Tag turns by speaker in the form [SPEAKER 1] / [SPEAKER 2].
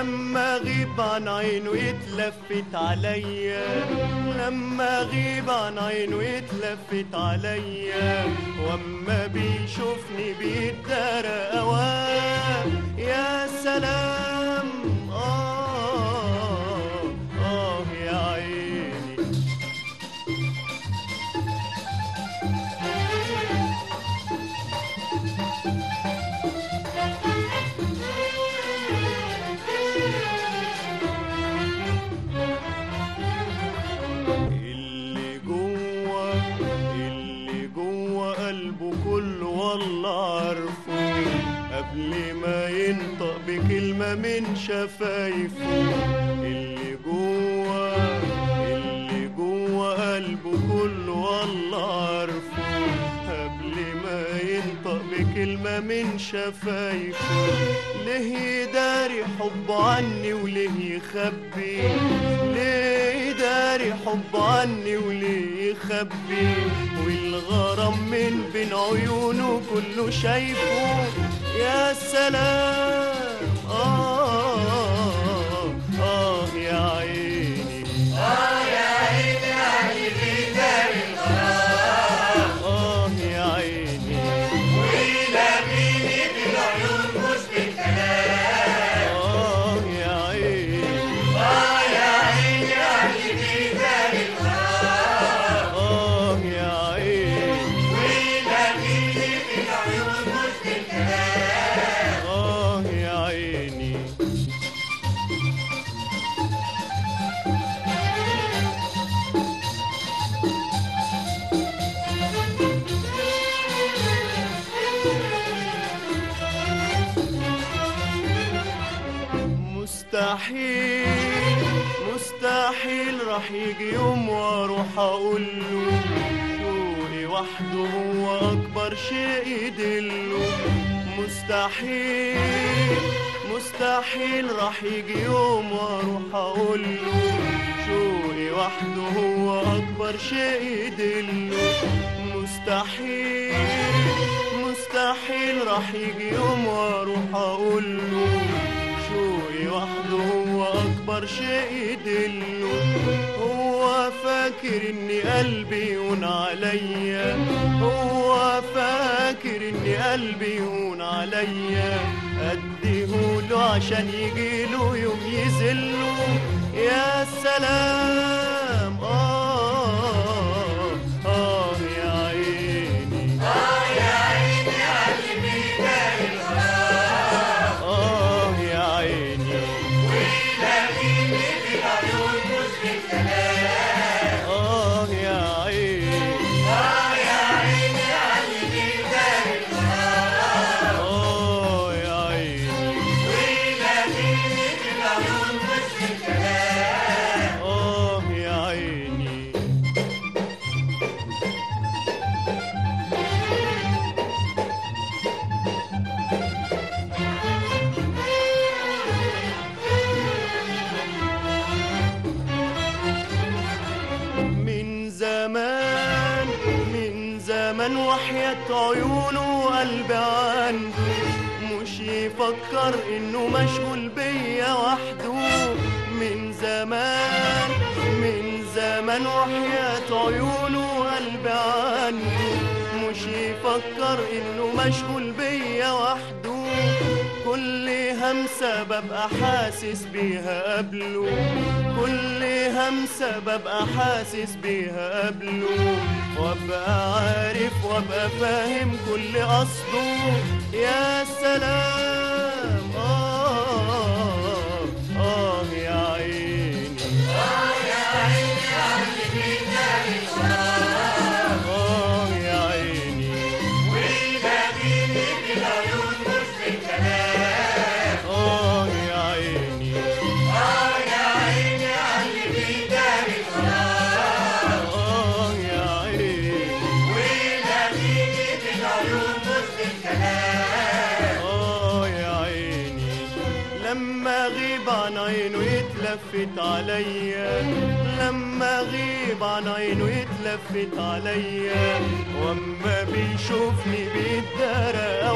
[SPEAKER 1] لما اغيب عن عينه يتلفت عليا لما اغيب عن عينه يتلفت عليا وأما بيشوفني بيتدارى من شفايفه اللي جوه اللي جوه قلبه كله والله عارفه. قبل ما ينطق بكلمة من شفايفه. ليه يداري حبه عني وليه يخبي؟ ليه يداري حبه عني وليه يخبي؟ والغرام من بين عيونه كله شايفه. يا سلام. Oh. مستحيل مستحيل راح يجي يوم وأروح أقول له شوقي وحده هو أكبر شيء يدله. مستحيل مستحيل راح يجي يوم وأروح أقول له شوقي وحده هو أكبر شيء يدله. مستحيل مستحيل راح يجي يوم وأروح أقول شيء يدله هو فاكر ان قلبي يهون عليا. هو فاكر ان قلبي يهون عليا. اديهوله عشان يجيله يوم يذله. يا سلام. آه. من زمان وحياة عيونه وقلبي عنده. مش يفكر إنه مشغول بيا وحده. من زمان من زمان وحياة عيونه وقلبي عنده. مش يفكر إنه مشغول بيا وحده. همسة ببقى حاسس بيها قبله كل همسة ببقى حاسس بيها قبله وأبقى عارف وأبقى فاهم كل قصده يا سلام. لما أغيب عن عينه يتلفت عليا لما أغيب عن عينه يتلفت عليا وأما بيشوفني بيتدرى